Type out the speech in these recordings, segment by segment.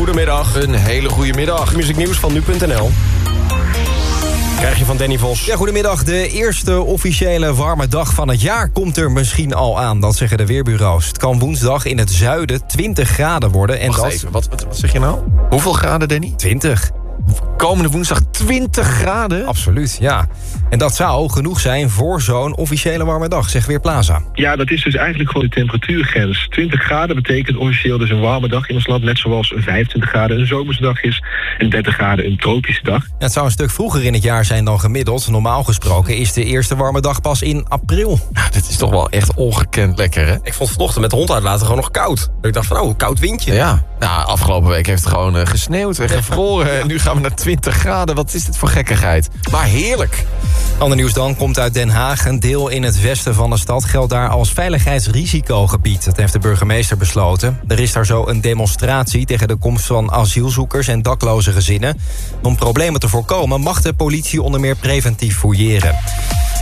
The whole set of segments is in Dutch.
goedemiddag. Een hele goede middag. Muzieknieuws van nu.nl. Krijg je van Danny Vos. Ja, goedemiddag. De eerste officiële warme dag van het jaar komt er misschien al aan. Dat zeggen de weerbureaus. Het kan woensdag in het zuiden 20 graden worden. En Wacht dat... even, wat, wat, wat zeg je nou? Hoeveel graden, Danny? 20. Komende woensdag 20 graden? Absoluut, ja. En dat zou genoeg zijn voor zo'n officiële warme dag, zegt Weerplaza. Ja, dat is dus eigenlijk gewoon de temperatuurgrens. 20 graden betekent officieel dus een warme dag in ons land. Net zoals 25 graden een zomerse dag is en 30 graden een tropische dag. Ja, Het zou een stuk vroeger in het jaar zijn dan gemiddeld. Normaal gesproken is de eerste warme dag pas in april. Ja, dit is toch wel echt ongekend lekker, hè? Ik vond vanochtend met de hond uitlaten gewoon nog koud. Ik dacht van, oh, koud windje. Ja, nou, afgelopen week heeft het gewoon eh, gesneeuwd en gevroren. En nu gaan we naar 20 graden. Wat is dit voor gekkigheid? Maar heerlijk. Ander nieuws dan komt uit Den Haag. Een deel in het westen van de stad geldt daar als veiligheidsrisicogebied. Dat heeft de burgemeester besloten. Er is daar zo een demonstratie tegen de komst van asielzoekers en dakloze gezinnen. Om problemen te voorkomen mag de politie onder meer preventief fouilleren.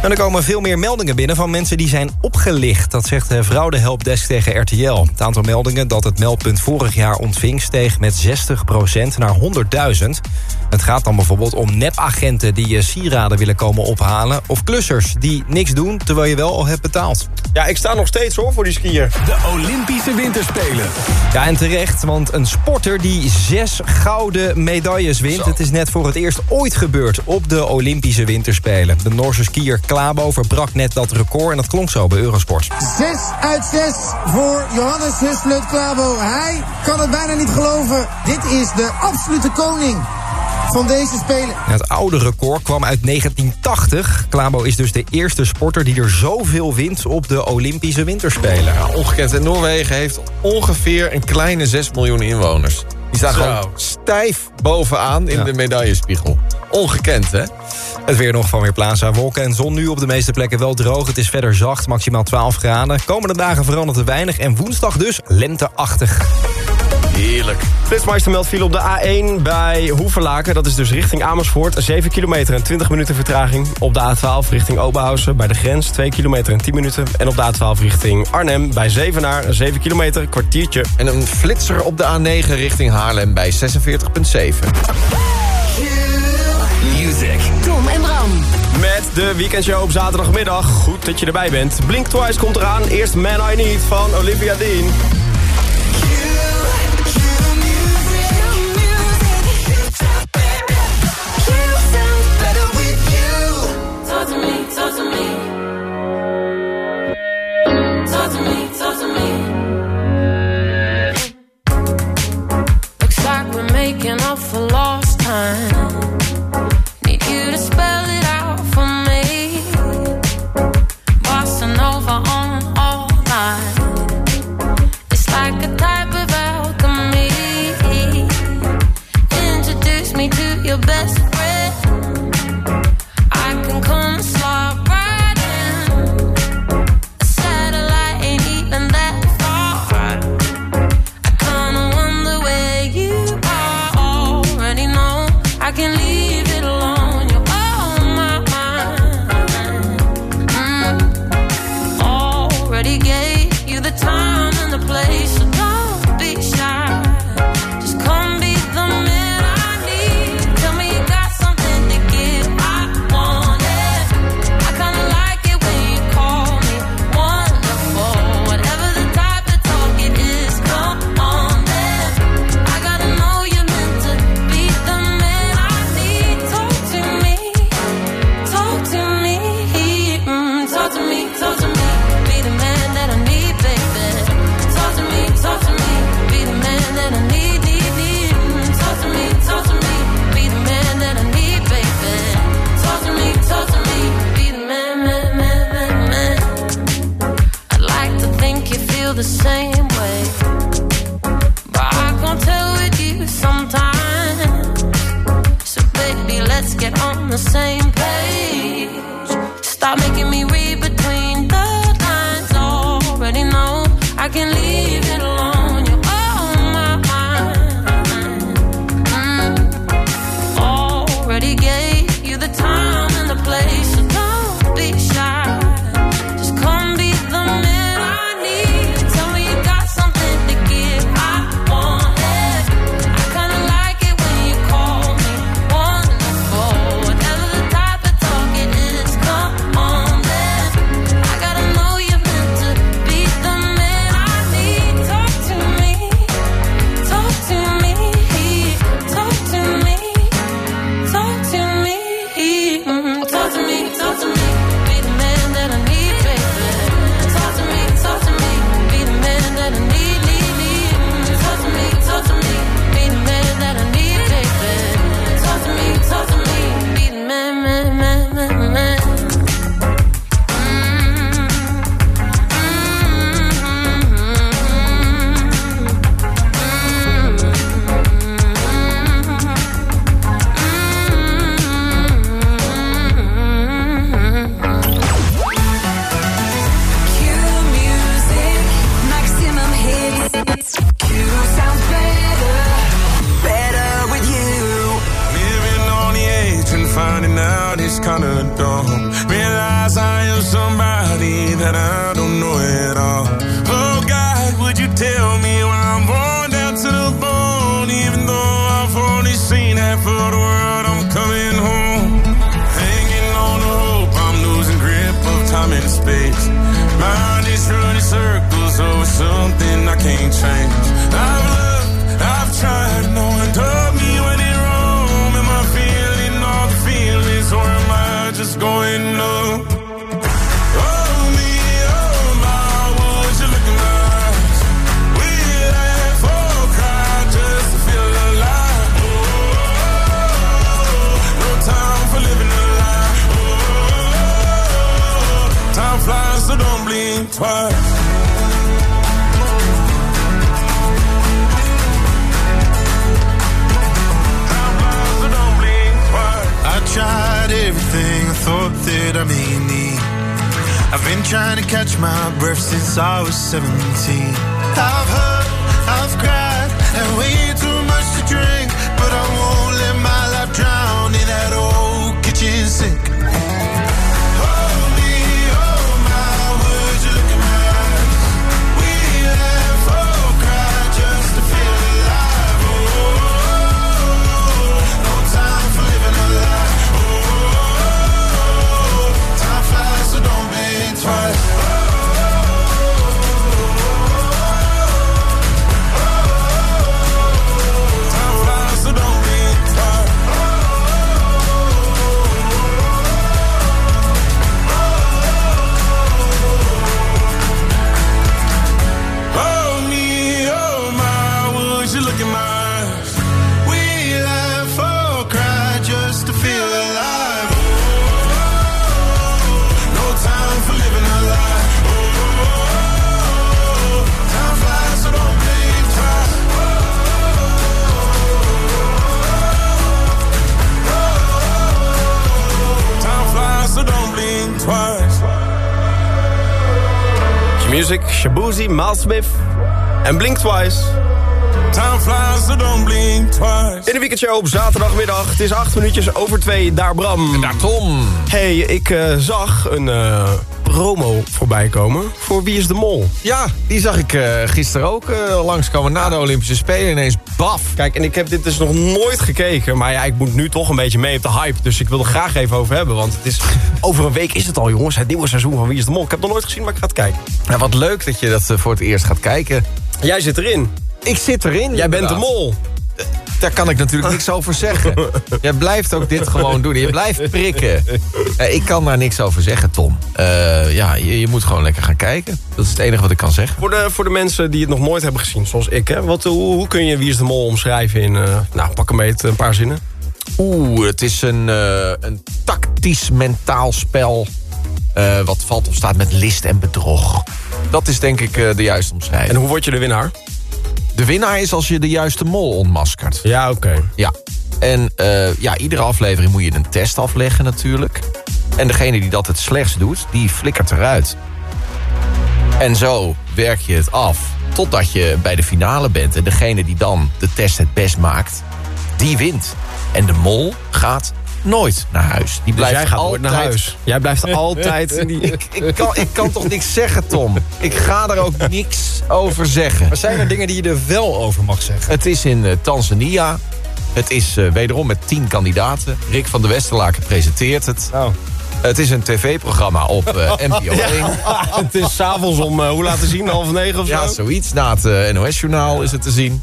En er komen veel meer meldingen binnen van mensen die zijn opgelicht. Dat zegt de fraudehelpdesk tegen RTL. Het aantal meldingen dat het meldpunt vorig jaar ontving... steeg met 60% naar 100.000. Het gaat dan bijvoorbeeld om nepagenten die je sieraden willen komen ophalen... of klussers die niks doen terwijl je wel al hebt betaald. Ja, ik sta nog steeds hoor voor die skier. De Olympische Winterspelen. Ja, en terecht, want een sporter die zes gouden medailles wint... het is net voor het eerst ooit gebeurd op de Olympische Winterspelen. De Noorse skier Klabo verbrak net dat record en dat klonk zo bij Eurosport. 6 uit 6 voor Johannes Huslet Klabo. Hij kan het bijna niet geloven. Dit is de absolute koning van deze Spelen. Ja, Het oude record kwam uit 1980. Klabo is dus de eerste sporter die er zoveel wint op de Olympische Winterspelen. Ja, ongekend. En Noorwegen heeft ongeveer een kleine 6 miljoen inwoners. Die staan Zo. gewoon stijf bovenaan in Ja. de medaillespiegel. Ongekend, hè? Het weer nog van Weerplaza. Wolken en zon nu op de meeste plekken wel droog. Het is verder zacht, maximaal 12 graden. Komende dagen verandert er weinig en woensdag dus lenteachtig. Heerlijk. Flitsmeister meldt viel op de A1 bij Hoeverlaken. Dat is dus richting Amersfoort. 7 kilometer en 20 minuten vertraging. Op de A12 richting Oberhausen bij de grens. 2 kilometer en 10 minuten. En op de A12 richting Arnhem bij Zevenaar. 7 kilometer, kwartiertje. En een flitser op de A9 richting Haarlem bij 46,7. Music. Tom en Bram. Met de weekendshow op zaterdagmiddag. Goed dat je erbij bent. Blink Twice komt eraan. Eerst Man I Need van Olivia Dean. Time. Shabuzi, Miles Smith en Blink Twice. Time flies, so don't blink twice. In de weekendshow op zaterdagmiddag. Het is acht minuutjes over twee. Daar Bram. Daar Tom. Hey, ik eh, zag een eh, promo voorbij komen voor Wie is de Mol. Ja, die zag ik eh, gisteren ook eh, langskomen na de Olympische Spelen. Ineens baf. Kijk, en ik heb dit dus nog nooit gekeken. Maar ja, ik moet nu toch een beetje mee op de hype. Dus ik wil er graag even over hebben. Want het is, over een week is het al, jongens. Het nieuwe seizoen van Wie is de Mol. Ik heb het nog nooit gezien, maar ik ga het kijken. Nou, wat leuk dat je dat eh, voor het eerst gaat kijken. Jij zit erin. Ik zit erin. Jij bent de mol. Daar kan ik natuurlijk niks over zeggen. Jij blijft ook dit gewoon doen. Je blijft prikken. Eh, ik kan daar niks over zeggen, Tom. Eh, ja, je, je moet gewoon lekker gaan kijken. Dat is het enige wat ik kan zeggen. Voor de, voor de mensen die het nog nooit hebben gezien, zoals ik. Hè, wat, hoe, hoe kun je Wie is de Mol omschrijven in, eh, nou, pak een beet, een paar zinnen? Oeh, het is een, eh, een tactisch mentaal spel... eh, wat valt of staat met list en bedrog. Dat is denk ik eh, de juiste omschrijving. En hoe word je de winnaar? De winnaar is als je de juiste mol ontmaskert. Ja, oké. Ja. En eh, ja, iedere aflevering moet je een test afleggen natuurlijk. En degene die dat het slechtst doet, die flikkert eruit. En zo werk je het af totdat je bij de finale bent. En degene die dan de test het best maakt, die wint. En de mol gaat nooit naar huis. Die Dus blijft jij gaat altijd naar huis. Jij blijft altijd in die... Ik, ik, kan, ik kan toch niks zeggen, Tom? Ik ga er ook niks over zeggen. Maar zijn er dingen die je er wel over mag zeggen? Het is in eh, Tanzania. Het is eh, wederom met tien kandidaten. Rick van der Westerlaken presenteert het. Oh. Het is een tv-programma op eh, NPO 1. het is s'avonds om, eh, hoe laat te zien? Half negen of zo? Ja, zoiets. Na het NOS-journaal is het te zien.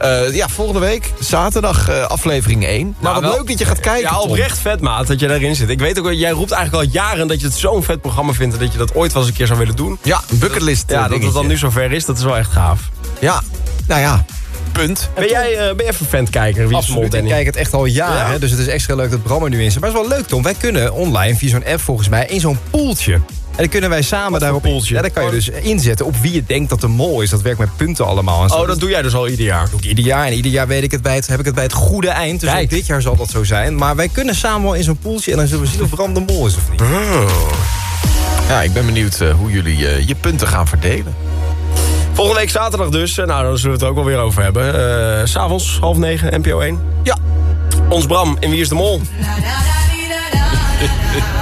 Eh, ja, volgende week, zaterdag, eh, aflevering 1. Maar Nou, wat wel- leuk dat je gaat kijken, Ja, Tom. oprecht vet, maat, dat je daarin zit. Ik weet ook, jij roept eigenlijk al jaren dat je het zo'n vet programma vindt... en dat je dat ooit wel eens een keer zou willen doen. Ja, een bucketlist eh, Ja, dat het dan nu zover is, dat is wel echt gaaf. Ja, nou ja, punt. Ben jij, eh, ben jij even fan-kijker? Wie Absoluut, ik kijk het echt al jaren. Ja. Dus het is extra leuk dat Bram er nu in zit. Maar het is wel leuk, Tom. Wij kunnen online via zo'n app volgens mij in zo'n poeltje. En dan kunnen wij samen daarop... poeltje? Ja, dan kan je dus inzetten op wie je denkt dat de mol is. Dat werkt met punten allemaal. En zo. Oh, dat doe jij dus al ieder jaar. doe ik ieder jaar. En ieder jaar weet ik het bij het, heb ik het bij het goede eind. Dus Kijk. ook dit jaar zal dat zo zijn. Maar wij kunnen samen wel in zo'n poeltje. En dan zullen we zien of Bram de mol is of niet. Ja, ik ben benieuwd eh, hoe jullie eh, je punten gaan verdelen. Volgende week zaterdag dus. Eh, Nou, daar zullen we het ook wel weer over hebben. Eh, S S'avonds, half negen, NPO 1. Ja. Ons Bram in Wie is de Mol?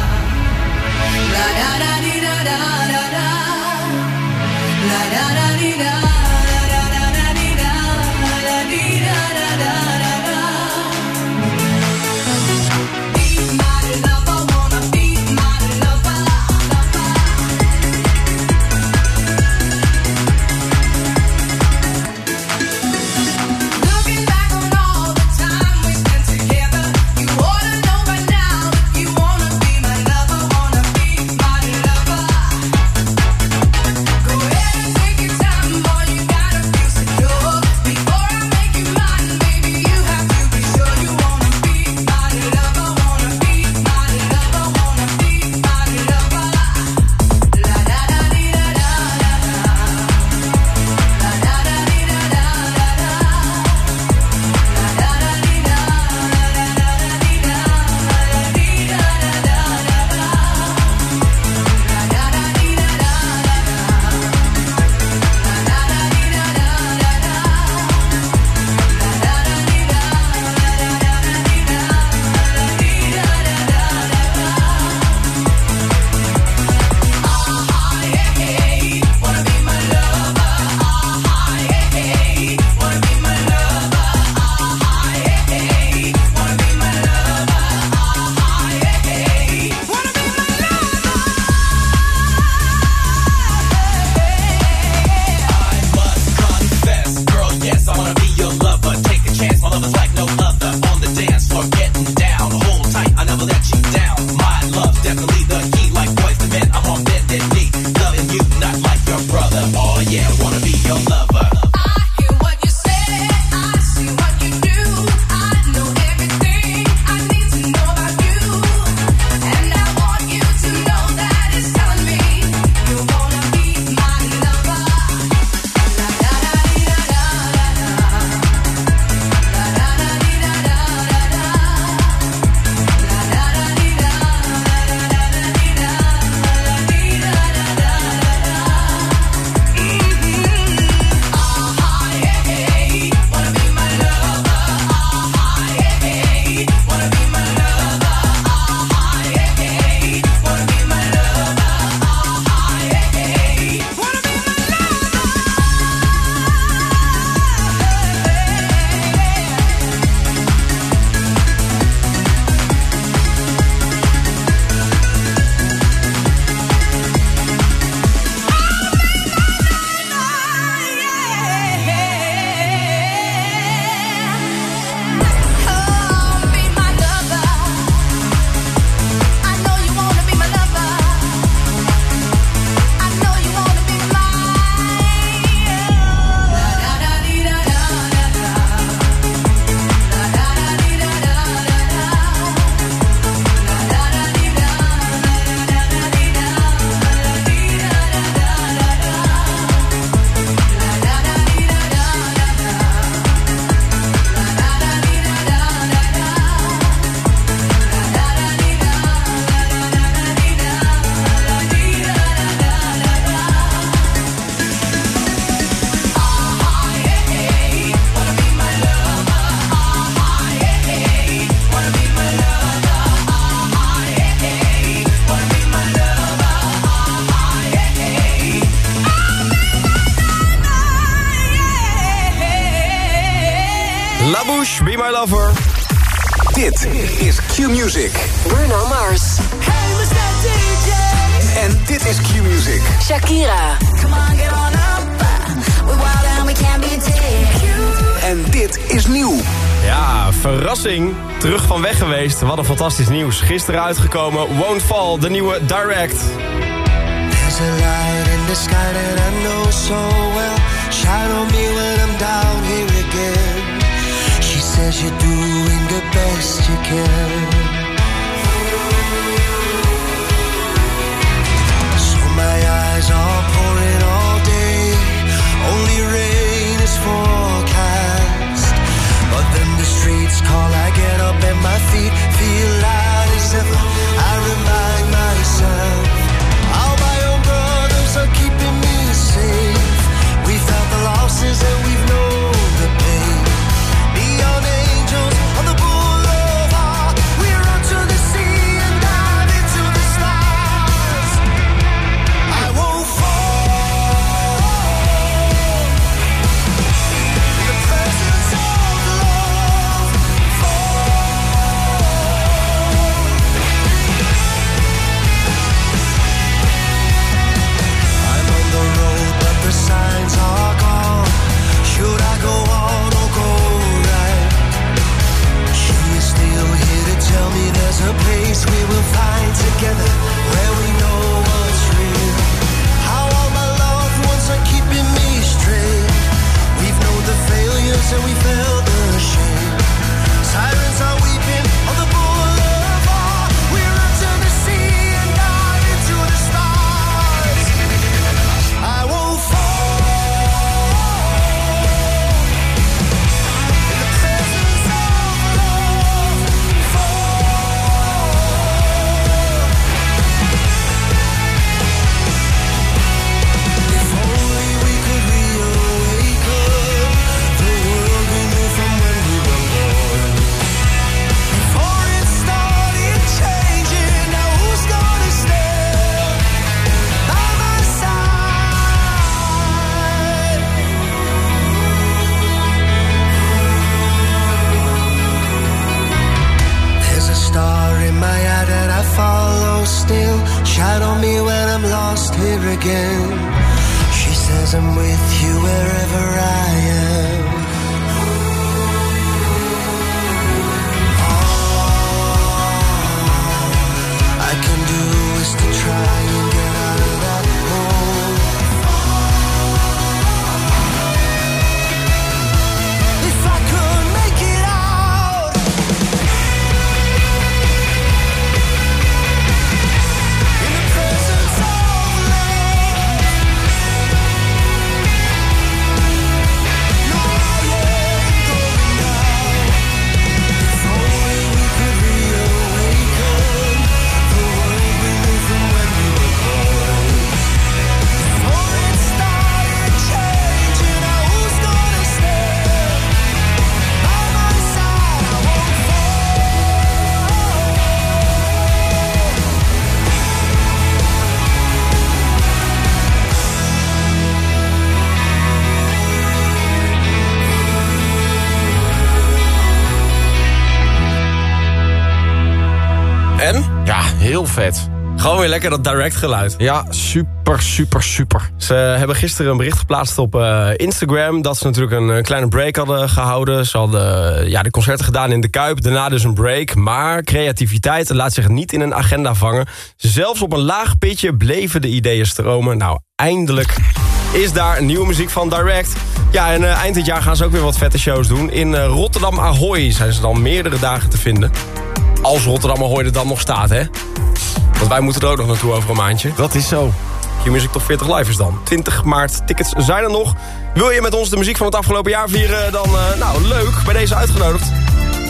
My Lover. Dit is Q-Music. Bruno Mars. Hey, Mr. DJ. En dit is Q-Music. Shakira. Come on, get on up. We're wild and we can't be tamed. En dit is nieuw. Ja, verrassing. Terug van weg geweest. Wat een fantastisch nieuws. Gisteren uitgekomen Won't Fall, de nieuwe Direct. There's a light in the sky that I know so well. Shine on me when I'm down here again. Says you're doing the best you can. So my eyes are pouring all day. Only rain is forecast. But then the streets call, I get up and my feet feel light as ever. I remind myself how my own brothers are keeping me safe. We felt the losses and we've known and we know what's real. How all my loved ones are keeping me straight. We've known the failures that we've felt Ja, heel vet. Gewoon weer lekker dat direct geluid. Ja, super, super, super. Ze hebben gisteren een bericht geplaatst op eh, Instagram... dat ze natuurlijk een, eh, kleine break hadden gehouden. Ze hadden eh, ja, de concerten gedaan in de Kuip, daarna dus een break. Maar creativiteit laat zich niet in een agenda vangen. Zelfs op een laag pitje bleven de ideeën stromen. Nou, eindelijk is daar nieuwe muziek van Direct. Ja, en eind dit jaar gaan ze ook weer wat vette shows doen. In Rotterdam Ahoy zijn ze dan meerdere dagen te vinden. Als Rotterdam er dan nog staat, hè? Want wij moeten er ook nog naartoe over een maandje. Dat is zo. Q-Music Top 40 Live is dan. 20 maart, tickets zijn er nog. Wil je met ons de muziek van het afgelopen jaar vieren? Dan, eh, nou, leuk, bij deze uitgenodigd.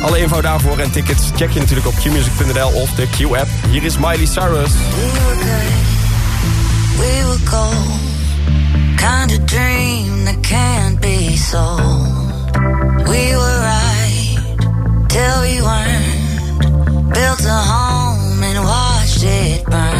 Alle info daarvoor en tickets check je natuurlijk op qmusic.nl of de Q-app. Hier is Miley Cyrus. We were good, we were gold. Kind of dream that can't be sold. We were right till we weren't. Built a home and watched it burn.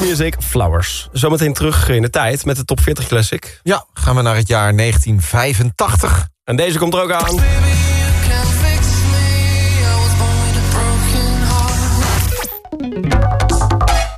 Music, Flowers. Zometeen terug in de tijd met de top 40 classic. Ja, gaan we naar het jaar 1985. En deze komt er ook aan.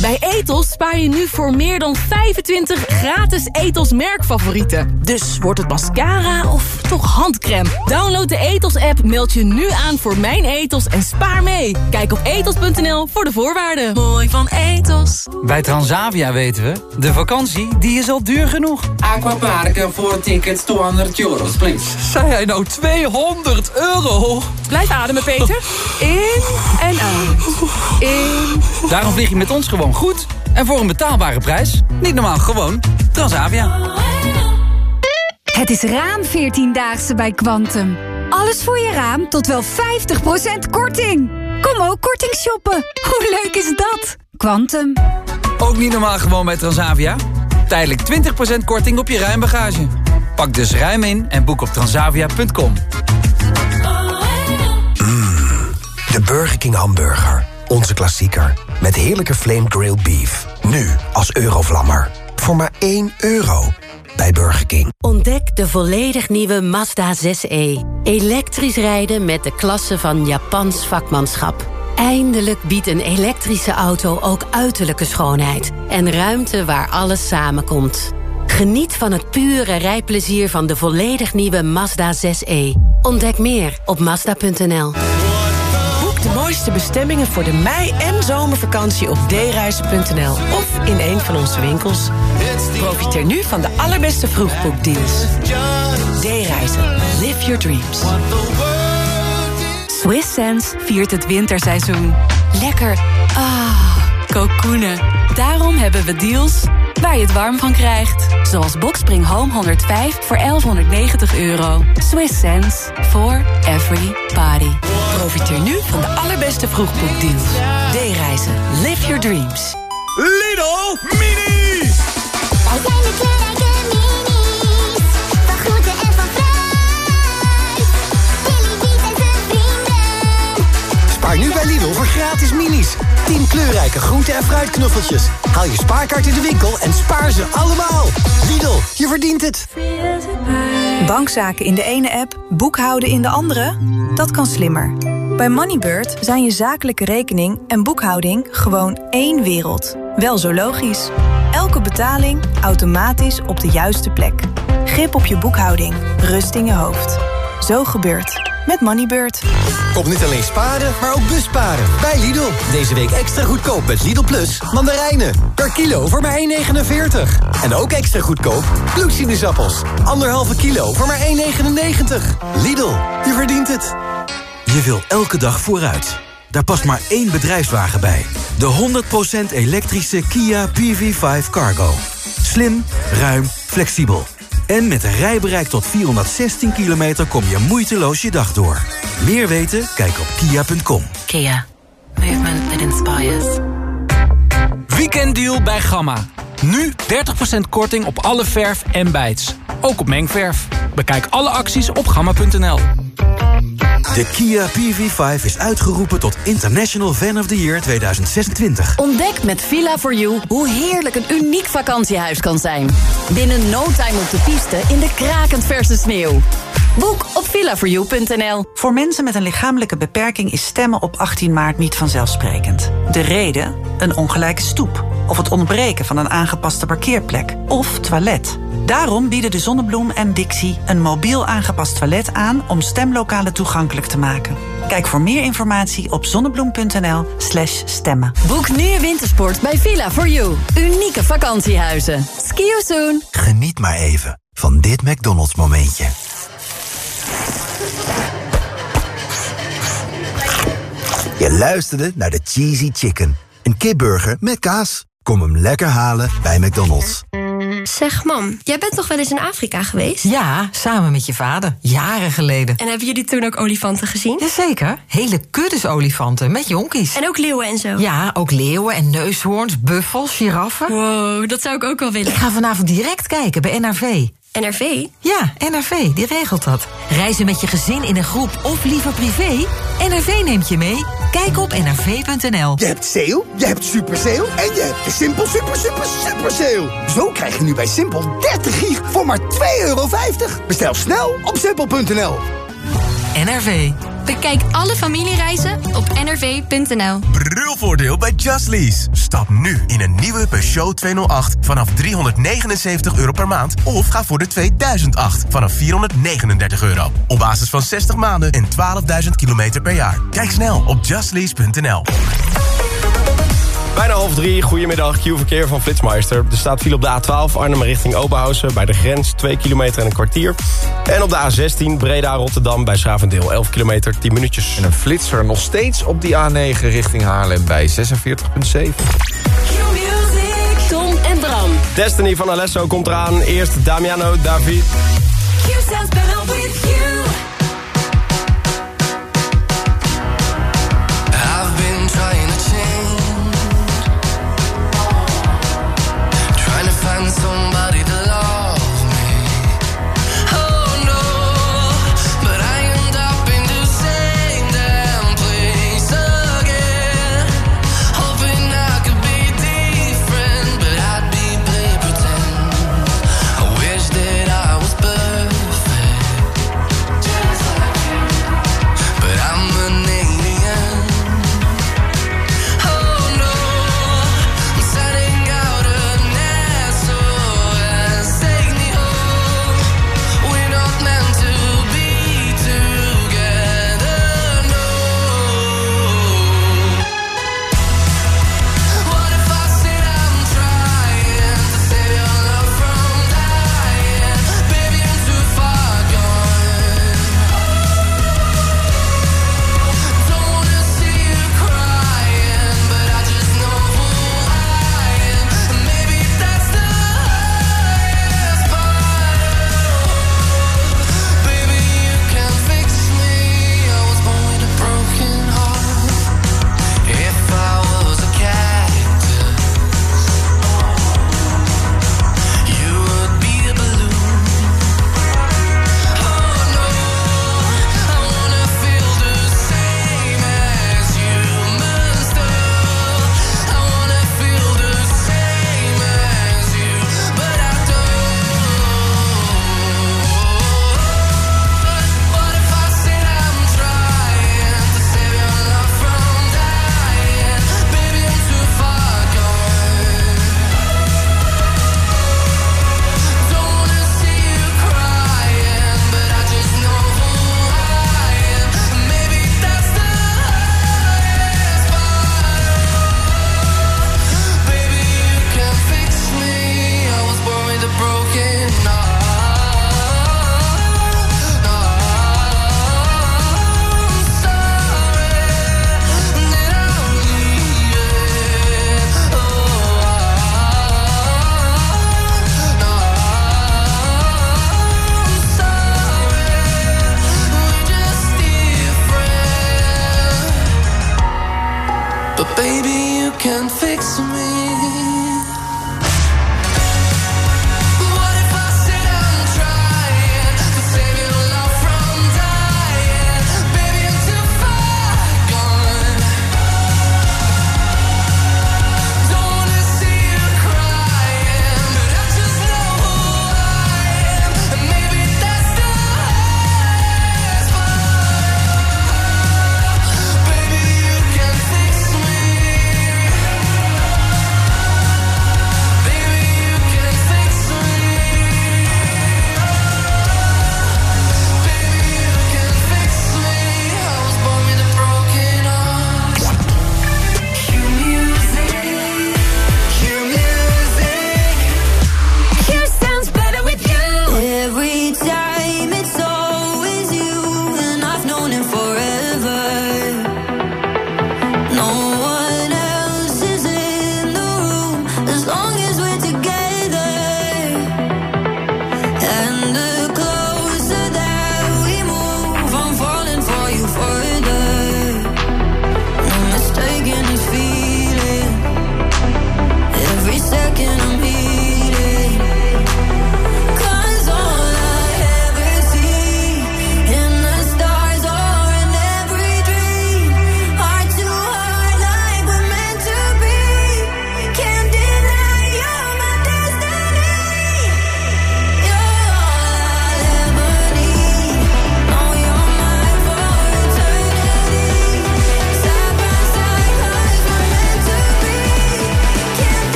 Bij Etos spaar je nu voor meer dan 25 gratis Etos merkfavorieten. Dus wordt het mascara of toch handcrème? Download de Etos-app, meld je nu aan voor Mijn Etos en spaar mee. Kijk op etos.nl voor de voorwaarden. Mooi van Etos. Bij Transavia weten we, de vakantie die is al duur genoeg. Aquaparken voor tickets 200 euros, please. Zei hij nou 200 euro? Blijf ademen, Peter. In en uit. In. Daarom vlieg je met ons gewoon goed. En voor een betaalbare prijs. Niet normaal, gewoon Transavia. Het is raam 14-daagse bij Quantum. Alles voor je raam tot wel 50% korting. Kom ook korting shoppen. Hoe leuk is dat? Quantum. Ook niet normaal gewoon bij Transavia? Tijdelijk 20% korting op je ruimbagage. Pak dus ruim in en boek op transavia.com. De Burger King hamburger. Onze klassieker. Met heerlijke flame grilled beef. Nu als eurovlammer. Voor maar 1 euro. Bij Burger King. Ontdek de volledig nieuwe Mazda 6e. Elektrisch rijden met de klasse van Japans vakmanschap. Eindelijk biedt een elektrische auto ook uiterlijke schoonheid. En ruimte waar alles samenkomt. Geniet van het pure rijplezier van de volledig nieuwe Mazda 6e. Ontdek meer op Mazda.nl. De mooiste bestemmingen voor de mei- en zomervakantie op dereizen.nl of in een van onze winkels. Profiteer nu van de allerbeste vroegboekdeals. D-reizen. Live your dreams. Swiss Sense viert het winterseizoen. Lekker. Ah, kokoenen. Daarom hebben we deals waar je het warm van krijgt. Zoals Boxspring Home 105 voor 1190 euro. Swiss sense for every body. Profiteer nu van de allerbeste vroegboekdeals. D-reizen. Live your dreams. Lidl Mini! Wij zijn de kleurrijke minis. Nu bij Lidl voor gratis minis. 10 kleurrijke groente- en fruitknuffeltjes. Haal je spaarkaart in de winkel en spaar ze allemaal. Lidl, je verdient het. Bankzaken in de ene app, boekhouden in de andere? Dat kan slimmer. Bij Moneybird zijn je zakelijke rekening en boekhouding gewoon één wereld. Wel zo logisch. Elke betaling automatisch op de juiste plek. Grip op je boekhouding, rust in je hoofd. Zo gebeurt met Moneybird. Kom niet alleen sparen, maar ook busparen. Bij Lidl. Deze week extra goedkoop met Lidl Plus mandarijnen. Per kilo voor maar 1,49. En ook extra goedkoop bloedsinusappels. Anderhalve kilo voor maar 1,99. Lidl, je verdient het. Je wil elke dag vooruit. Daar past maar één bedrijfswagen bij. De 100% elektrische Kia PV5 Cargo. Slim, ruim, flexibel. En met een rijbereik tot 416 kilometer kom je moeiteloos je dag door. Meer weten? Kijk op kia.com. Kia. Movement that inspires. Weekenddeal bij Gamma. Nu 30% korting op alle verf en bijts. Ook op mengverf. Bekijk alle acties op gamma.nl. De Kia PV5 is uitgeroepen tot International Fan of the Year 2026. Ontdek met Villa4You hoe heerlijk een uniek vakantiehuis kan zijn. Binnen no time op de piste in de krakend verse sneeuw. Boek op villa4you.nl. Voor mensen met een lichamelijke beperking is stemmen op 18 maart niet vanzelfsprekend. De reden? Een ongelijke stoep. Of het ontbreken van een aangepaste parkeerplek. Of toilet. Daarom bieden de Zonnebloem en Dixie een mobiel aangepast toilet aan om stemlokalen toegankelijk te maken. Kijk voor meer informatie op zonnebloem.nl/slash stemmen. Boek nu je wintersport bij Villa4You. Unieke vakantiehuizen. Ski you soon. Geniet maar even van dit McDonald's momentje. Je luisterde naar de Cheesy Chicken. Een kipburger met kaas. Kom hem lekker halen bij McDonald's. Zeg, mam, jij bent toch wel eens in Afrika geweest? Ja, samen met je vader. Jaren geleden. En hebben jullie toen ook olifanten gezien? Jazeker. Hele kuddes olifanten met jonkies. En ook leeuwen en zo? Ja, ook leeuwen en neushoorns, buffels, giraffen. Wow, dat zou ik ook wel willen. Ik ga vanavond direct kijken bij NRV. NRV? Ja, NRV, die regelt dat. Reizen met je gezin in een groep of liever privé? NRV neemt je mee. Kijk op nrv.nl. Je hebt sale, je hebt super sale en je hebt de Simpel super super super sale. Zo krijg je nu bij Simpel 30 gig voor maar 2,50 euro. Bestel snel op simpel.nl. NRV. Bekijk alle familiereizen op nrv.nl. Brulvoordeel bij Just Lease. Stap nu in een nieuwe Peugeot 208 vanaf 379 euro per maand. Of ga voor de 2008 vanaf 439 euro. Op basis van 60 maanden en 12.000 kilometer per jaar. Kijk snel op justlease.nl. Bijna half drie, goedemiddag, Q-verkeer van Flitsmeister. Er staat file op de A12 Arnhem richting Oberhausen... bij de grens 2 kilometer en een kwartier. En op de A16 Breda-Rotterdam bij Schavendeel 11 kilometer, 10 minuutjes. En een flitser nog steeds op die A9 richting Haarlem bij 46,7. Tom en Bram. Destiny van Alesso komt eraan. Eerst Damiano David. Q sounds better with you.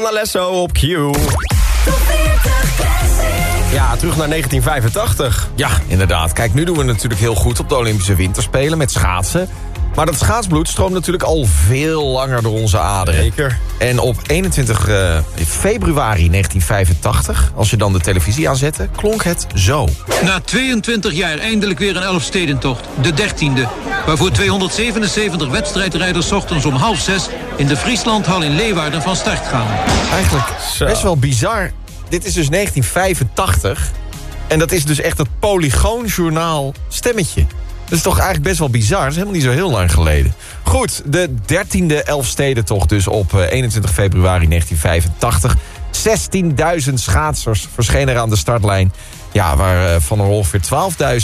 Van Alesso op Q. Ja, terug naar 1985. Ja, inderdaad. Kijk, nu doen we natuurlijk heel goed op de Olympische Winterspelen met schaatsen. Maar dat schaatsbloed stroomt natuurlijk al veel langer door onze aderen. Zeker. En op 21 eh, februari 1985, als je dan de televisie aanzette, klonk het zo. Na 22 jaar eindelijk weer een Elfstedentocht, de 13e. Waarvoor 277 wedstrijdrijders 's ochtends om half zes in de Frieslandhal in Leeuwarden van start gaan. Eigenlijk best wel bizar. Dit is dus 1985. En dat is dus echt het Polygoonjournaal stemmetje. Dat is toch eigenlijk best wel bizar. Dat is helemaal niet zo heel lang geleden. Goed, de 13e Elfstedentocht dus op eh, 21 februari 1985. 16.000 schaatsers verschenen er aan de startlijn. Ja, waarvan er ongeveer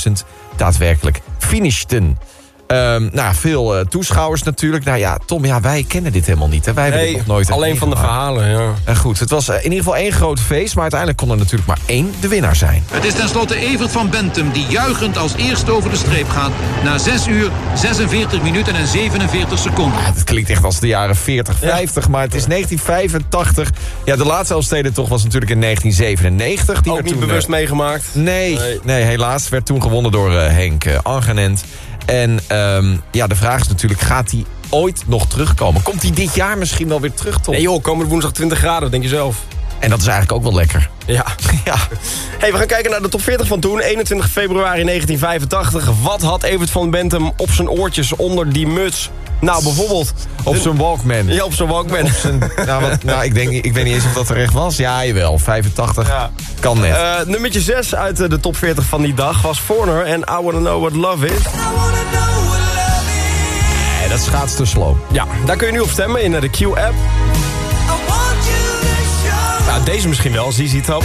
12.000 daadwerkelijk finishten. Ehm, nou, veel eh, toeschouwers natuurlijk. Nou ja, Tom, ja, wij kennen dit helemaal niet. Hè? Wij hebben Nee, dit nog nooit alleen van de verhalen, ja. En goed, het was eh, in ieder geval één groot feest... maar uiteindelijk kon er natuurlijk maar één de winnaar zijn. Het is tenslotte Evert van Bentum die juichend als eerste over de streep gaat. Na 6 uur, 46 minuten en 47 seconden. Het klinkt echt als de jaren 40, 50, maar het is 1985. Ja, de laatste Elfstedentocht was natuurlijk in 1997. Die Ook werd niet toen, bewust eh, meegemaakt. Nee, nee. helaas. Werd toen gewonnen door eh, Henk eh, Angenent. En ehm, ja, de vraag is natuurlijk, gaat hij ooit nog terugkomen? Komt hij dit jaar misschien wel weer terug, Tom? Nee joh, komende woensdag 20 graden, denk je zelf. En dat is eigenlijk ook wel lekker. Ja. ja. Hey, we gaan kijken naar de top 40 van toen. 21 februari 1985. Wat had Evert van Bentum op zijn oortjes onder die muts? Nou, bijvoorbeeld... Op zijn Walkman. Ja, op zijn Walkman. Op zijn, nou, wat, nou, ik, denk, ik weet niet eens of dat terecht was. Ja, jawel. 85. Kan net. Eh, nummertje 6 uit eh, de top 40 van die dag was Foreigner en I Wanna Know What Love Is. Nee, dat is schaats te slow. Ja, daar kun je nu op stemmen in eh, de Q-app. Deze misschien wel, ZZ Top.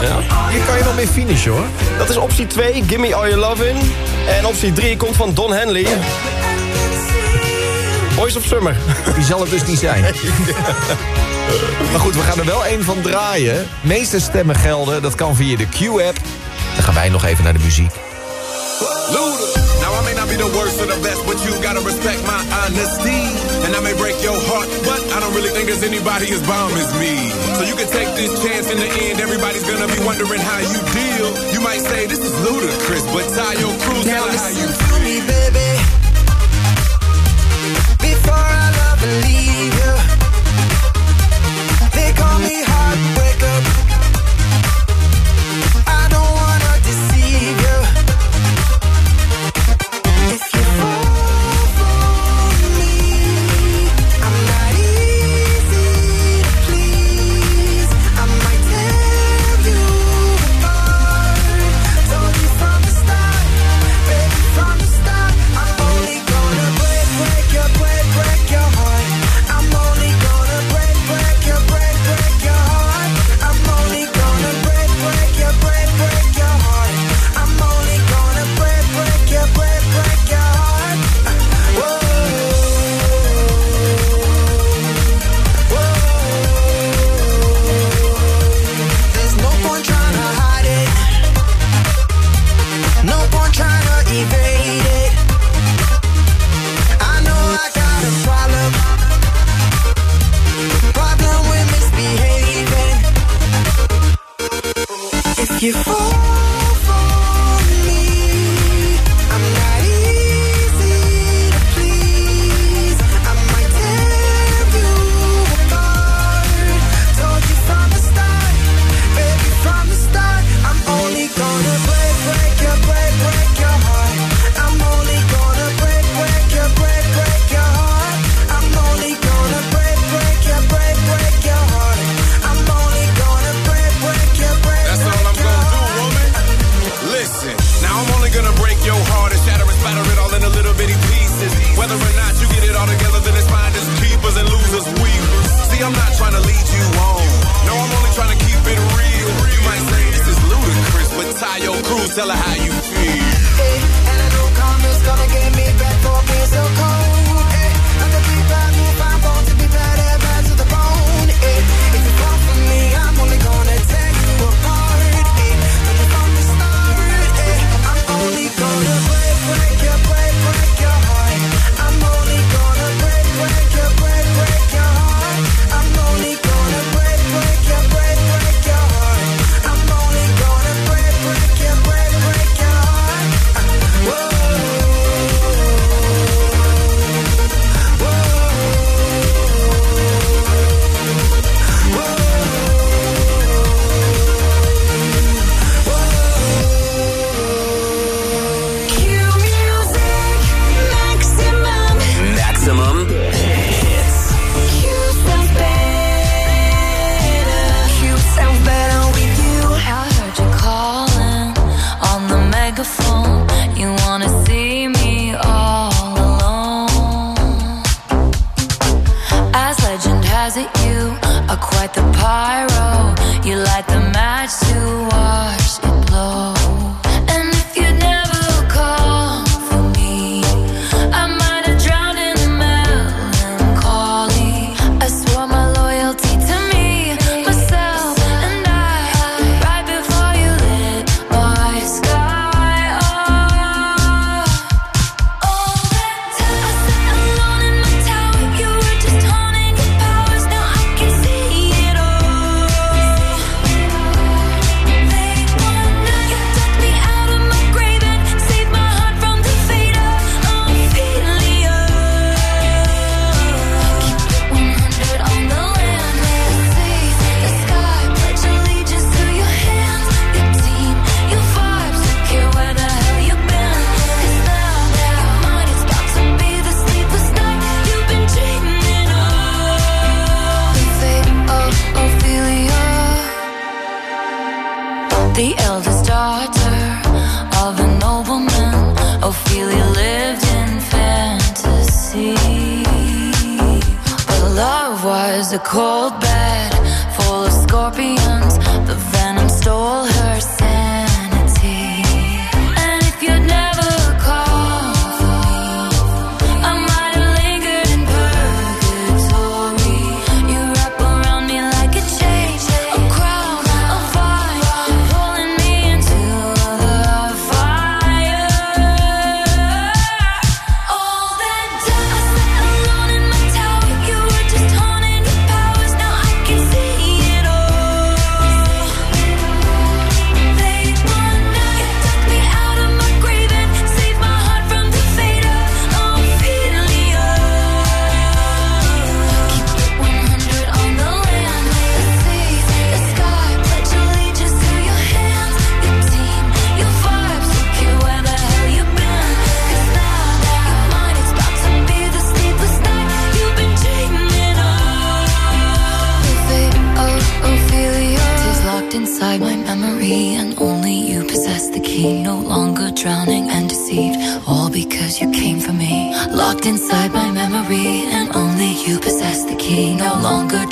Ja. Hier kan je nog mee finishen, hoor. Dat is optie 2, Gimme All Your Love In. En optie 3 komt van Don Henley. Boys of Summer. Die zal het dus niet zijn. maar goed, we gaan er wel één van draaien. meeste stemmen gelden, dat kan via de Q-app. Dan gaan wij nog even naar de muziek. Luda. Now I may not be the worst or the best, but you gotta respect my honesty. And I may break your heart, but I don't really think there's anybody as bomb as me. So you can take this chance in the end. Everybody's gonna be wondering how you deal. You might say this is ludicrous, but tie your crew, tell how you feel. me, baby. Tell her how you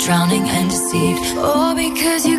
drowning and deceived, all because you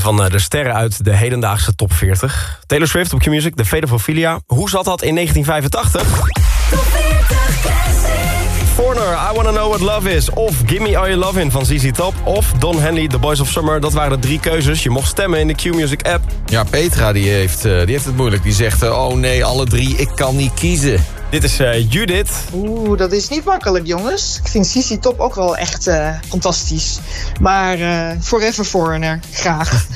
Van eh, de sterren uit de hedendaagse top 40. Taylor Swift op Q-Music, de Fate of Ophelia. Hoe zat dat in 1985? Foreigner, I Wanna Know What Love Is. Of Gimme All Your Love In van ZZ Top. Of Don Henley, The Boys of Summer. Dat waren de drie keuzes. Je mocht stemmen in de Q-Music app. Ja, Petra die heeft, eh, die heeft het moeilijk. Die zegt, eh, oh nee, alle drie, ik kan niet kiezen. Dit is eh, Judith. Oeh, dat is niet makkelijk, jongens. Ik vind Sissy Top ook wel echt eh, fantastisch. Maar eh, Forever Foreigner, graag.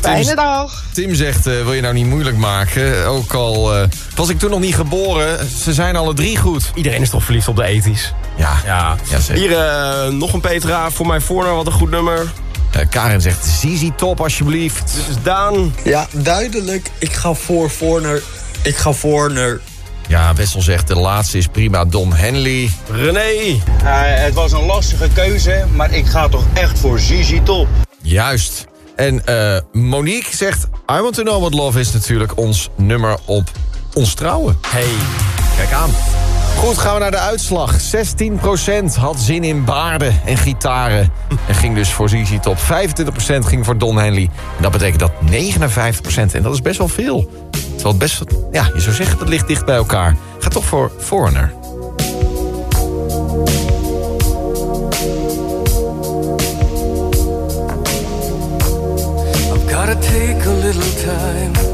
Fijne dag. Tim zegt, eh, wil je nou niet moeilijk maken? Ook al eh, was ik toen nog niet geboren, ze zijn alle drie goed. Iedereen is toch verliefd op de ethisch? Ja, Ja. ja zeker. Hier eh, nog een Petra voor mij Foreigner. Wat een goed nummer. Eh, Karen zegt, Zizi top alsjeblieft. Dit is Daan. Ja, duidelijk. Ik ga voor Foreigner. Ik ga Foreigner. Ja, Wessel zegt, de laatste is prima, Don Henley. René. het was een lastige keuze, maar ik ga toch echt voor Zizi Top. Juist. En eh, Monique zegt, I Want To Know What Love Is natuurlijk ons nummer op ons trouwen. Hey. Kijk aan. Goed, gaan we naar de uitslag. 16% had zin in baarden en gitaren. En ging dus voor ZZ Top. 25% ging voor Don Henley. En dat betekent dat 59%, en dat is best wel veel. Terwijl het best, ja, je zou zeggen, dat ligt dicht bij elkaar. Ga toch voor Foreigner. I've gotta take a little time.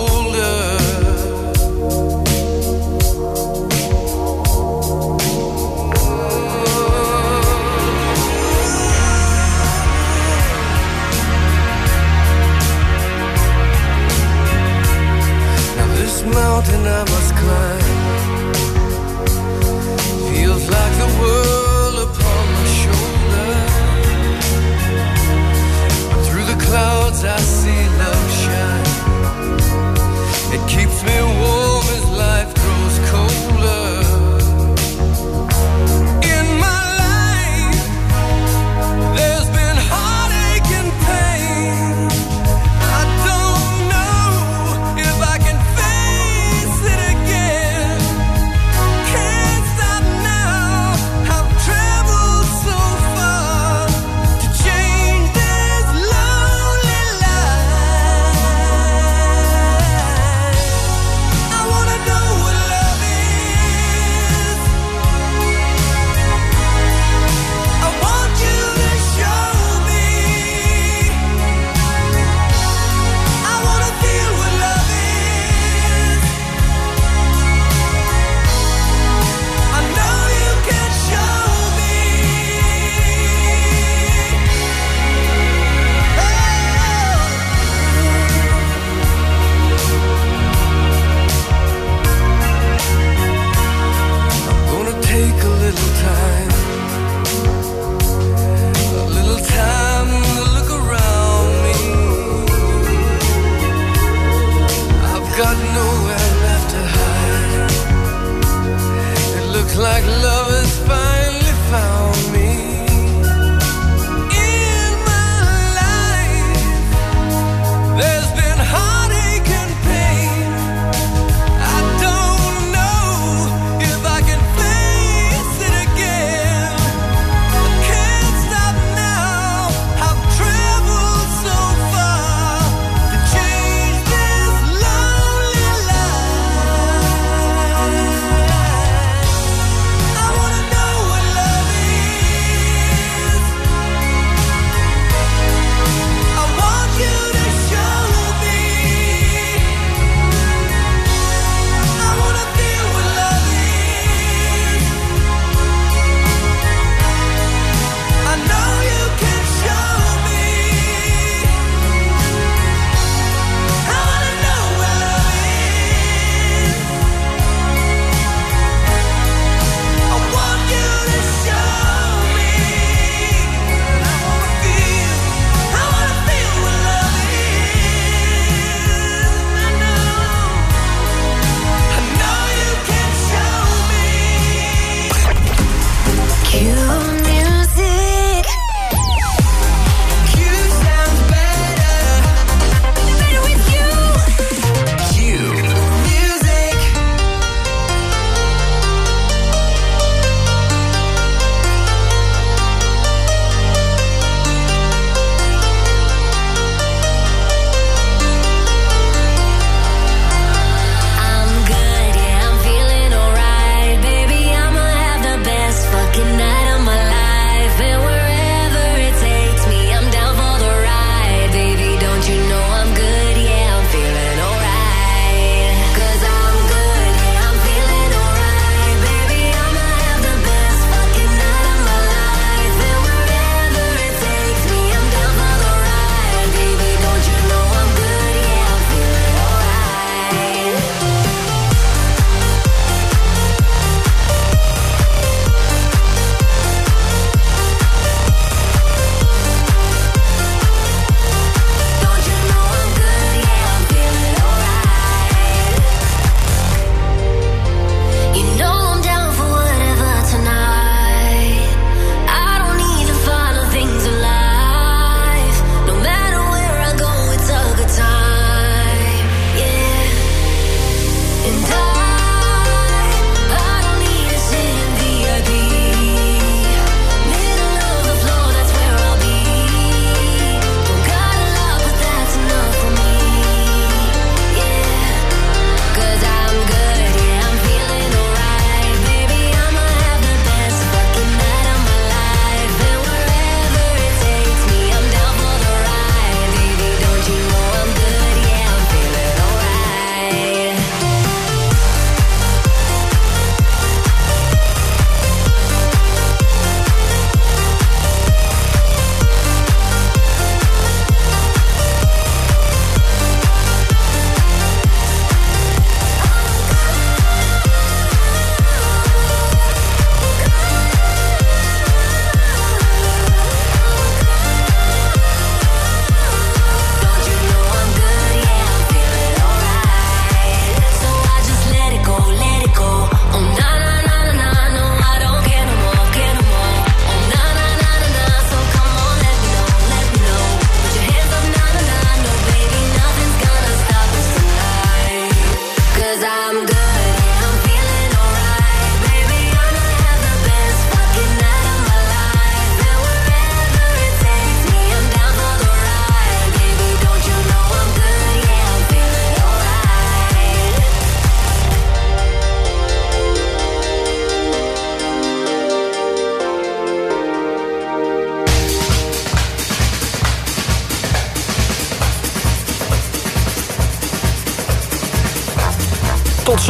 mountain I must climb. Feels like the world upon my shoulder. Through the clouds I see love shine. It keeps me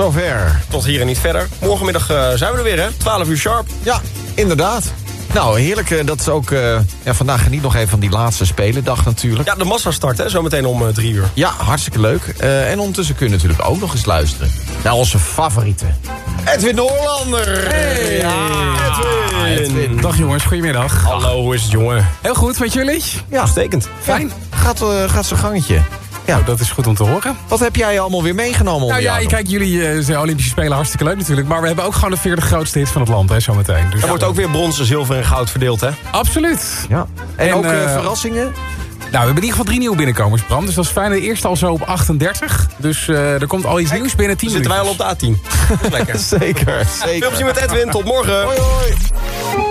zover. Tot hier en niet verder. Morgenmiddag eh, zijn we er weer, hè? 12 uur sharp. Ja, inderdaad. Nou, heerlijk. eh, Dat is ook... eh, ja, vandaag geniet nog even van die laatste spelendag natuurlijk. Ja, de massa start, hè? Zometeen om eh, drie uur. Ja, hartstikke leuk. Eh, en ondertussen kun je natuurlijk ook nog eens luisteren naar onze favorieten. Edwin Noorlander. Hey, Ja, Edwin. Dag jongens, goedemiddag. Hallo, hoe is het, jongen? Heel goed met jullie? Ja, Uitstekend. fijn. Gaat, eh, gaat zijn gangetje. Ja, Nou, dat is goed om te horen. wat heb jij allemaal weer meegenomen? Nou ja, kijk, jullie eh, zijn Olympische Spelen hartstikke leuk natuurlijk. Maar we hebben ook gewoon de 40 grootste hits van het land, hè, zometeen. Dus Er wordt ook weer brons, zilver en goud verdeeld, hè? Absoluut. Ja. En, En, ook eh, eh, verrassingen? Nou, we hebben in ieder geval drie nieuwe binnenkomers, Bram. Dus dat is fijn. De eerste al zo op 38. Dus eh, er komt al iets nieuws binnen 10 Dan zitten wij al op de A10. Dat is lekker. Zeker, Veel zeker. plezier met Edwin, tot morgen. Hoi, hoi.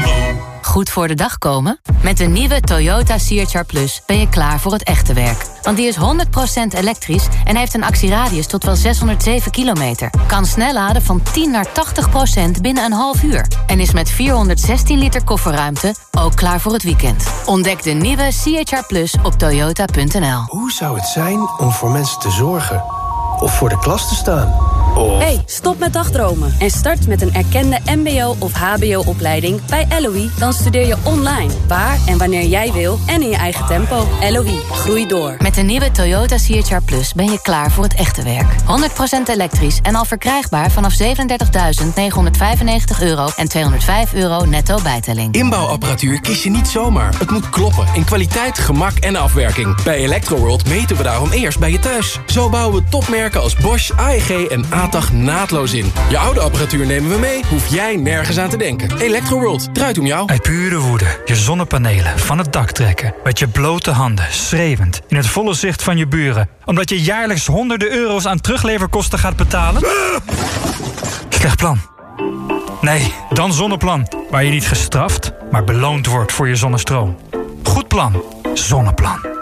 Goed voor de dag komen? Met de nieuwe Toyota CHR Plus ben je klaar voor het echte werk. Want die is 100% elektrisch en heeft een actieradius tot wel 607 kilometer. Kan snel laden van 10 naar 80% binnen een half uur. En is met 416 liter kofferruimte ook klaar voor het weekend. Ontdek de nieuwe CHR Plus op toyota.nl. Hoe zou het zijn om voor mensen te zorgen? Of voor de klas te staan? Of... Hey, stop met dagdromen en start met een erkende mbo- of hbo-opleiding bij LOE. Dan studeer je online, waar en wanneer jij wil en in je eigen tempo. LOE, groei door. Met de nieuwe Toyota CHR Plus ben je klaar voor het echte werk. 100% elektrisch en al verkrijgbaar vanaf 37.995 euro en 205 euro netto bijtelling. Inbouwapparatuur kies je niet zomaar. Het moet kloppen in kwaliteit, gemak en afwerking. Bij Electroworld meten we daarom eerst bij je thuis. Zo bouwen we topmerken als Bosch, AEG en Naadloos in. Je oude apparatuur nemen we mee, hoef jij nergens aan te denken. Electroworld, draait om jou. Uit pure woede je zonnepanelen van het dak trekken. Met je blote handen, schreeuwend, in het volle zicht van je buren. Omdat je jaarlijks honderden euro's aan terugleverkosten gaat betalen? Slecht plan. Nee, dan Zonneplan. Waar je niet gestraft, maar beloond wordt voor je zonnestroom. Goed plan. Zonneplan.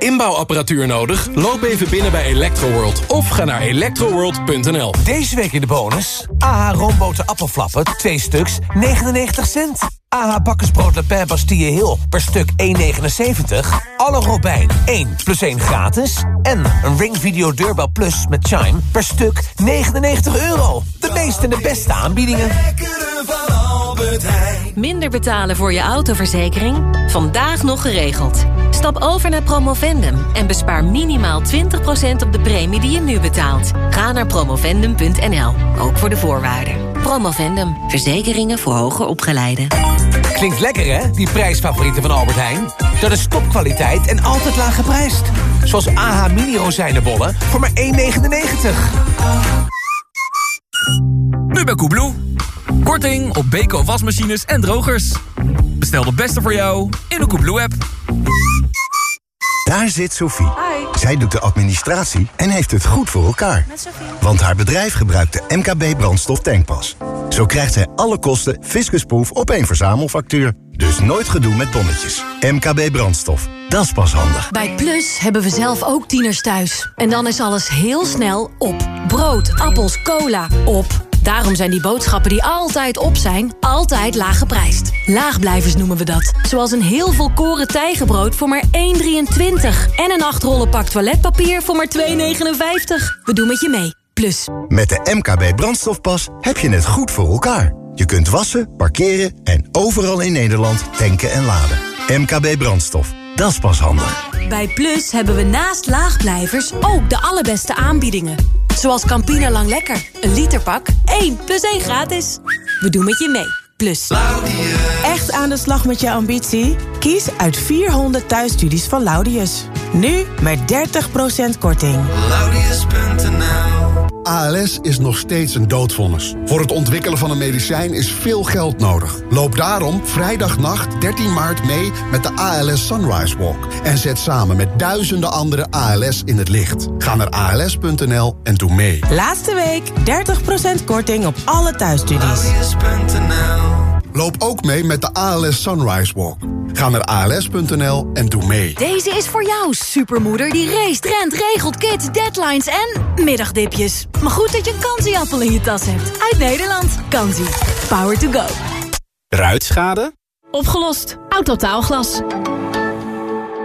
Inbouwapparatuur nodig? Loop even binnen bij Electroworld of ga naar electroworld.nl. Deze week in de bonus. AH roomboten appelflappen, 2 stuks, 99 cent. AH bakkersbrood Le Pen Bastille Hill per stuk 1,79. Alle Robijn 1 plus 1 gratis. En een Ring Video Deurbel Plus met Chime per stuk 99 euro. De meeste en de beste aanbiedingen. Minder betalen voor je autoverzekering? Vandaag nog geregeld. Stap over naar Promovendum en bespaar minimaal 20% op de premie die je nu betaalt. Ga naar promovendum.nl, ook voor de voorwaarden. Promovendum, verzekeringen voor hoger opgeleiden. Klinkt lekker hè, die prijsfavorieten van Albert Heijn? Dat is topkwaliteit en altijd laag geprijsd. Zoals AH mini rozijnenbollen voor maar 1,99. Nu bij Koebloe. Korting op Beko wasmachines en drogers. Bestel de beste voor jou in de Koebloe-app. Daar zit Sophie. Zij doet de administratie en heeft het goed voor elkaar. Want haar bedrijf gebruikt de MKB brandstof tankpas. Zo krijgt zij alle kosten fiscusproof op één verzamelfactuur. Dus nooit gedoe met bonnetjes. MKB brandstof. Dat is pas handig. Bij Plus hebben we zelf ook tieners thuis. En dan is alles heel snel op. Brood, appels, cola, op. Daarom zijn die boodschappen die altijd op zijn, altijd laag geprijsd. Laagblijvers noemen we dat. Zoals een heel volkoren tijgenbrood voor maar 1,23. En een 8 rollen pak toiletpapier voor maar 2,59. We doen met je mee. Plus. Met de MKB brandstofpas heb je het goed voor elkaar. Je kunt wassen, parkeren en overal in Nederland tanken en laden. MKB brandstof. Dat is pas handig. Bij Plus hebben we naast laagblijvers ook de allerbeste aanbiedingen. Zoals Campina Lang Lekker. Een literpak, 1 plus 1 gratis. We doen met je mee. Plus. Echt aan de slag met je ambitie? Kies uit 400 thuisstudies van Laudius. Nu met 30% korting. ALS is nog steeds een doodvonnis. Voor het ontwikkelen van een medicijn is veel geld nodig. Loop daarom vrijdagnacht 13 maart mee met de ALS Sunrise Walk. En zet samen met duizenden andere ALS in het licht. Ga naar als.nl en doe mee. Laatste week 30% korting op alle thuisstudies. Loop ook mee met de ALS Sunrise Walk. Ga naar als.nl en doe mee. Deze is voor jou, supermoeder die race, rent, regelt, kids, deadlines en middagdipjes. Maar goed dat je een kansieappel in je tas hebt. Uit Nederland. Kansie. Power to go. Ruitschade? Opgelost. Autotaalglas.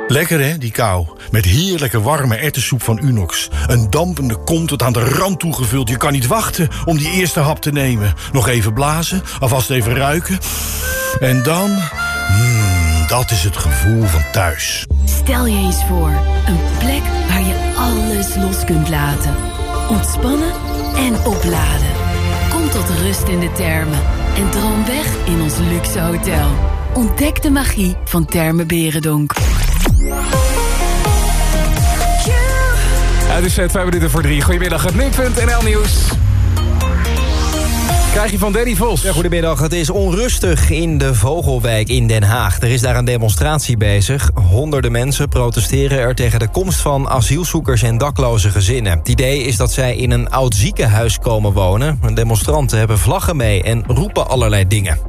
Lekker hè, die kou. Met heerlijke warme ertessoep van Unox. Een dampende kom tot aan de rand toegevuld. Je kan niet wachten om die eerste hap te nemen. Nog even blazen, alvast even ruiken. En dan... Mmm, dat is het gevoel van thuis. Stel je eens voor, een plek waar je alles los kunt laten. Ontspannen en opladen. Kom tot rust in de termen en droom weg in ons luxe hotel. Ontdek de magie van Termen Berendonk. Het is eh, twee minuten voor drie. Goedemiddag, het nu.nl nieuws. Krijg je van Danny Vos. Ja, goedemiddag. Het is onrustig in de Vogelwijk in Den Haag. Er is daar een demonstratie bezig. Honderden mensen protesteren er tegen de komst van asielzoekers en dakloze gezinnen. Het idee is dat zij in een oud ziekenhuis komen wonen. Demonstranten hebben vlaggen mee en roepen allerlei dingen.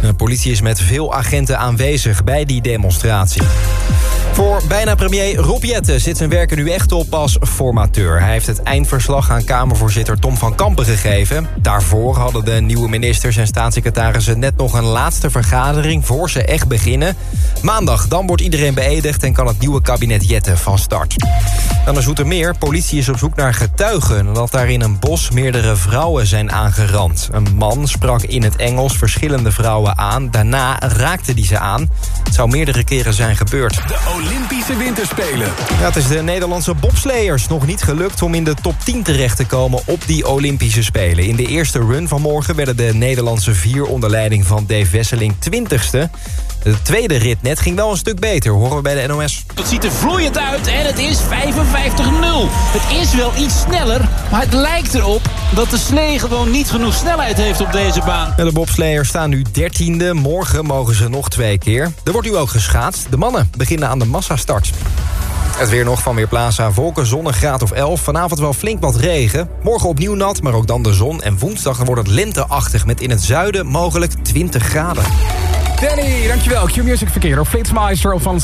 De politie is met veel agenten aanwezig bij die demonstratie. Voor bijna premier Rob Jetten zit zijn werk er nu echt op als formateur. Hij heeft het eindverslag aan Kamervoorzitter Tom van Kampen gegeven. Daarvoor hadden de nieuwe ministers en staatssecretarissen net nog een laatste vergadering voor ze echt beginnen. Maandag, dan wordt iedereen beëdigd en kan het nieuwe kabinet Jetten van start. Dan naar Zoetermeer. Politie is op zoek naar getuigen dat daar in een bos meerdere vrouwen zijn aangerand. Een man sprak in het Engels verschillende vrouwen aan. Daarna raakte die ze aan. Het zou meerdere keren zijn gebeurd. De Olympische Winterspelen. Het is de Nederlandse bobsleiers nog niet gelukt om in de top 10 terecht te komen op die Olympische Spelen. In de eerste run van morgen werden de Nederlandse vier onder leiding van Dave Wesseling 20ste. De tweede rit net ging wel een stuk beter, horen we bij de NOS. Het ziet er vloeiend uit en het is 55-0. Het is wel iets sneller, maar het lijkt erop dat de slee gewoon niet genoeg snelheid heeft op deze baan. De bobsleiers staan nu dertiende. Morgen mogen ze nog twee keer. Er wordt nu ook geschaatst. De mannen beginnen aan de massastart. Het weer nog van Weerplaza. Wolken, zon, graad of 11. Vanavond wel flink wat regen. Morgen opnieuw nat, maar ook dan de zon. En woensdag wordt het lenteachtig met in het zuiden mogelijk 20 graden. Danny, dankjewel. Q-Music verkeer Flitsmeister van